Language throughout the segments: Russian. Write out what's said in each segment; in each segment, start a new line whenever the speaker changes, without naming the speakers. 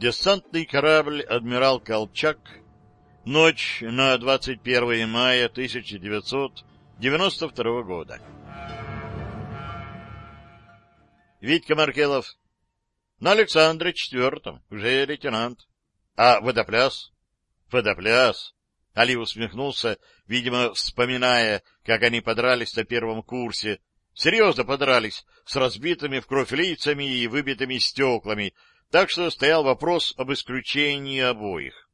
Десантный корабль «Адмирал Колчак» Ночь на 21 мая 1992 года. Витька Маркелов. На Александре четвертом, уже лейтенант. А водопляс? Водопляс. Али усмехнулся, видимо, вспоминая, как они подрались на первом курсе. Серьезно подрались, с разбитыми в кровь лицами и выбитыми стеклами, так что стоял вопрос об исключении обоих.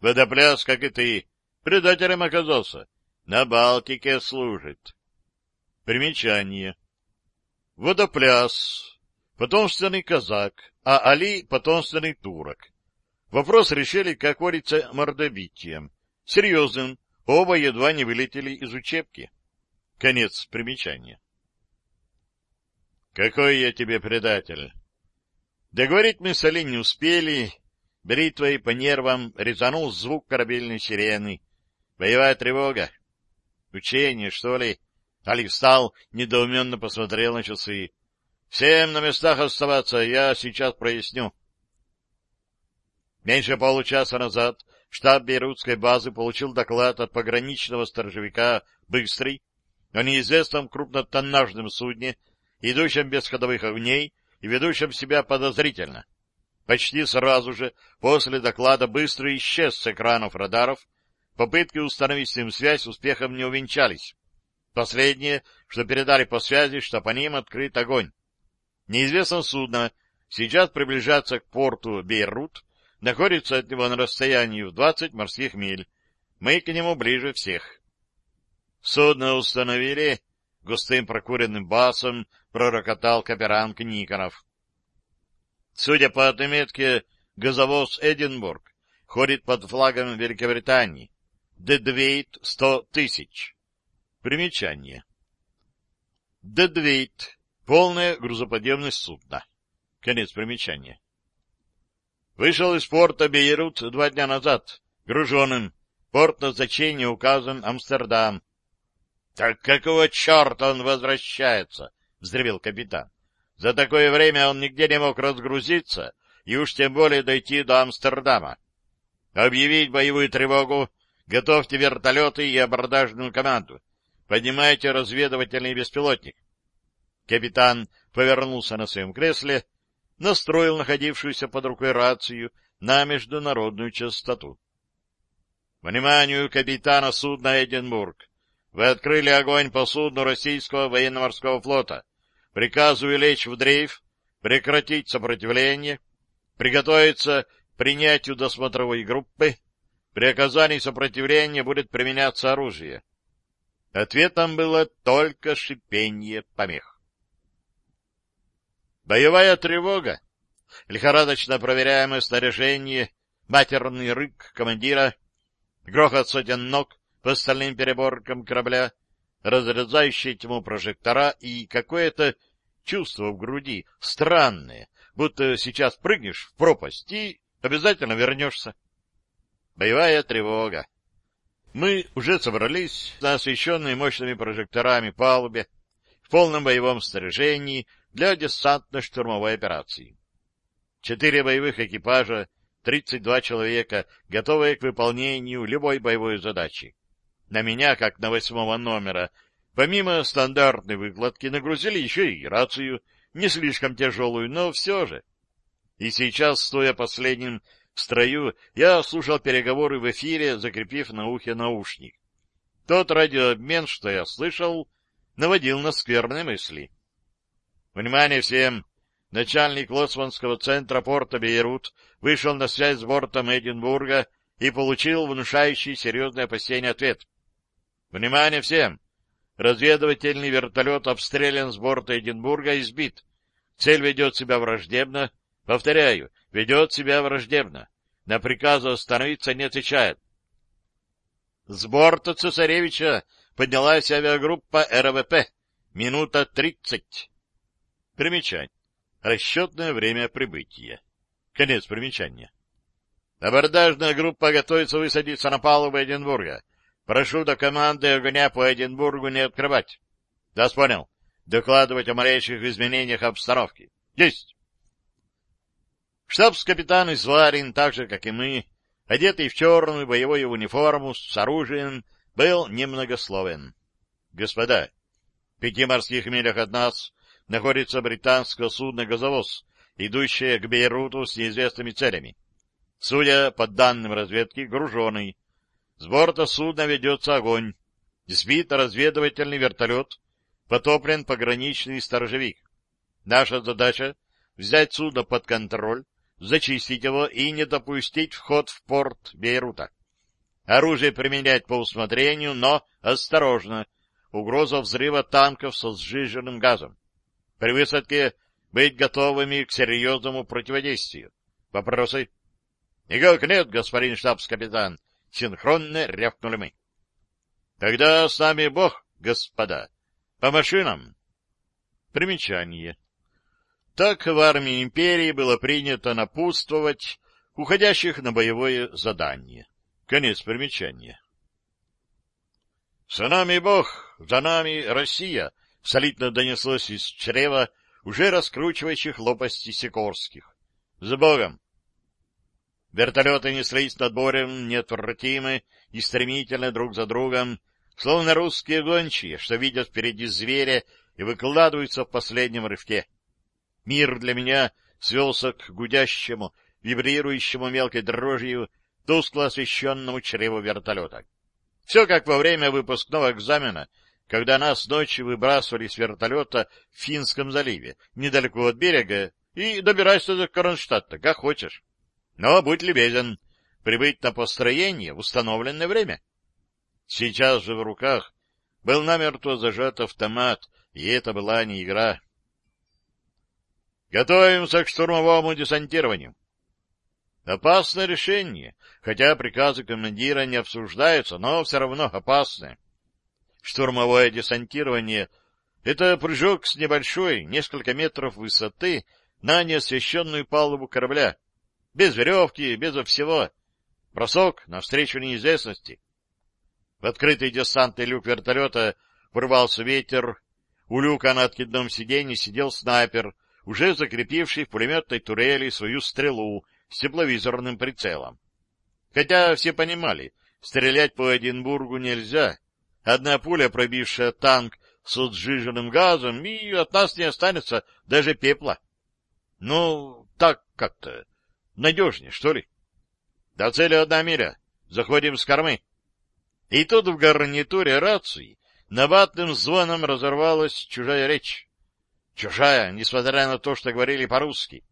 Водопляс, как и ты, предателем оказался. На Балтике служит. Примечание. Водопляс. Потомственный казак, а Али — потомственный турок. Вопрос решили, как говорится, мордобитием. Серьезным. Оба едва не вылетели из учебки. Конец примечания. Какой я тебе предатель? Договорить мы с Али не успели, Бритвой по нервам резанул звук корабельной сирены. Боевая тревога. Учение, что ли? Али встал, недоуменно посмотрел на часы. Всем на местах оставаться, я сейчас проясню. Меньше получаса назад штаб Бейрутской базы получил доклад от пограничного сторожевика «Быстрый» о неизвестном крупнотоннажном судне, идущем без ходовых огней и ведущем себя подозрительно. Почти сразу же после доклада быстро исчез с экранов радаров, попытки установить с ним связь успехом не увенчались. Последнее, что передали по связи, что по ним открыт огонь. Неизвестное судно сейчас приближается к порту Бейрут, находится от него на расстоянии в 20 морских миль. Мы к нему ближе всех. Судно установили, густым прокуренным басом пророкотал каперанг Никонов. Судя по отметке, газовоз «Эдинбург» ходит под флагом Великобритании. Дедвейт — сто тысяч. Примечание. Дедвейт — полная грузоподъемность судна. Конец примечания. Вышел из порта Бейрут два дня назад, груженным. Порт назначения указан Амстердам. — Так какого черта он возвращается? — взревел капитан. За такое время он нигде не мог разгрузиться и уж тем более дойти до Амстердама. Объявить боевую тревогу, готовьте вертолеты и абордажную команду. Поднимайте разведывательный беспилотник. Капитан повернулся на своем кресле, настроил находившуюся под рукой рацию на международную частоту. Вниманию капитана судна «Эдинбург». Вы открыли огонь по судну российского военно-морского флота. Приказываю лечь в дрейф, прекратить сопротивление, приготовиться к принятию досмотровой группы. При оказании сопротивления будет применяться оружие. Ответом было только шипение помех. Боевая тревога, лихорадочно проверяемое снаряжение, матерный рык командира, грохот сотен ног по остальным переборкам корабля — разрезающие тьму прожектора и какое-то чувство в груди странное, будто сейчас прыгнешь в пропасть и обязательно вернешься. Боевая тревога. Мы уже собрались на освещенной мощными прожекторами палубе в полном боевом снаряжении для десантно-штурмовой операции. Четыре боевых экипажа, 32 человека, готовые к выполнению любой боевой задачи. На меня, как на восьмого номера, помимо стандартной выкладки, нагрузили еще и рацию, не слишком тяжелую, но все же. И сейчас, стоя последним в строю, я слушал переговоры в эфире, закрепив на ухе наушник. Тот радиообмен, что я слышал, наводил на скверные мысли. Внимание всем! Начальник Лоцманского центра порта Бейрут вышел на связь с бортом Эдинбурга и получил внушающий серьезное опасение ответ. Внимание всем! Разведывательный вертолет обстрелян с борта Эдинбурга и сбит. Цель ведет себя враждебно. Повторяю, ведет себя враждебно. На приказы остановиться не отвечает. С борта цесаревича поднялась авиагруппа РВП. Минута тридцать. Примечание. Расчетное время прибытия. Конец примечания. Абордажная группа готовится высадиться на палубу Эдинбурга. Прошу до команды огня по Эдинбургу не открывать. Да, понял. Докладывать о малейших изменениях обстановки. Есть. Штабс-капитан Изварин, так же, как и мы, одетый в черную боевую униформу с оружием, был немногословен. — Господа, в пяти морских милях от нас находится британское судно-газовоз, идущее к Бейруту с неизвестными целями. Судя по данным разведки, груженый. С борта судна ведется огонь. Сбит разведывательный вертолет, потоплен пограничный сторожевик. Наша задача — взять судно под контроль, зачистить его и не допустить вход в порт Бейрута. Оружие применять по усмотрению, но осторожно. Угроза взрыва танков со сжиженным газом. При высадке быть готовыми к серьезному противодействию. Вопросы? — Никак нет, господин штабс-капитан. Синхронно рявкнули мы. — Тогда с нами Бог, господа. По машинам. Примечание. Так в армии империи было принято напутствовать уходящих на боевое задание. Конец примечания. «За нами Бог, за нами Россия!» — солидно донеслось из чрева уже раскручивающих лопасти Сикорских. «За Богом!» Вертолеты неслись над морем неотвратимы и стремительно друг за другом, словно русские гончие, что видят впереди зверя и выкладываются в последнем рывке. Мир для меня свелся к гудящему, вибрирующему мелкой дрожью, тускло освещенному чреву вертолета. Все как во время выпускного экзамена, когда нас ночью выбрасывали с вертолета в Финском заливе, недалеко от берега, и добирайся до Кронштадта, как хочешь. Но будь любезен, прибыть на построение в установленное время. Сейчас же в руках был намертво зажат автомат, и это была не игра. Готовимся к штурмовому десантированию. Опасное решение, хотя приказы командира не обсуждаются, но все равно опасное. Штурмовое десантирование — это прыжок с небольшой, несколько метров высоты, на неосвещенную палубу корабля. Без веревки, безо всего. Бросок навстречу неизвестности. В открытый десантный люк вертолета вырвался ветер. У люка на откидном сиденье сидел снайпер, уже закрепивший в пулеметной турели свою стрелу с тепловизорным прицелом. Хотя все понимали, стрелять по Эдинбургу нельзя. Одна пуля, пробившая танк с сжиженным газом, и от нас не останется даже пепла. Ну, так как-то надежнее, что ли. До цели одна миля. Заходим с кормы. И тут в гарнитуре рации набатным звоном разорвалась чужая речь. Чужая, несмотря на то, что говорили по-русски.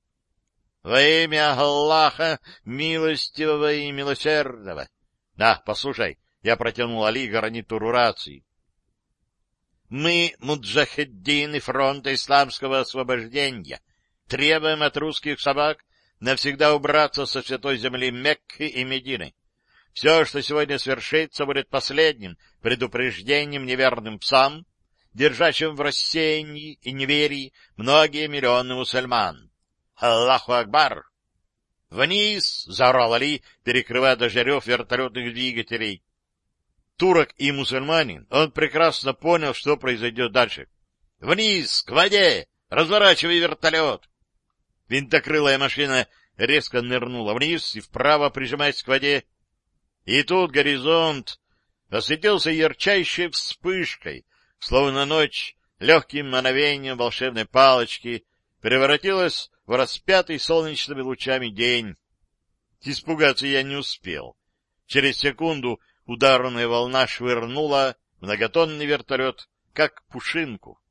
Во имя Аллаха, милостивого и милосердного. Да, послушай, я протянул Али гарнитуру рации. Мы, муджахеддины фронта исламского освобождения, требуем от русских собак навсегда убраться со святой земли Мекки и Медины. Все, что сегодня свершится, будет последним предупреждением неверным псам, держащим в рассеянии и неверии многие миллионы мусульман. Аллаху Акбар! «Вниз!» — заорал Али, перекрывая даже вертолетных двигателей. Турок и мусульманин, он прекрасно понял, что произойдет дальше. «Вниз! К воде! Разворачивай вертолет!» Винтокрылая машина резко нырнула вниз и вправо, прижимаясь к воде. И тут горизонт осветился ярчайшей вспышкой, словно ночь легким мановением волшебной палочки превратилась в распятый солнечными лучами день. Испугаться я не успел. Через секунду ударная волна швырнула многотонный вертолет, как пушинку.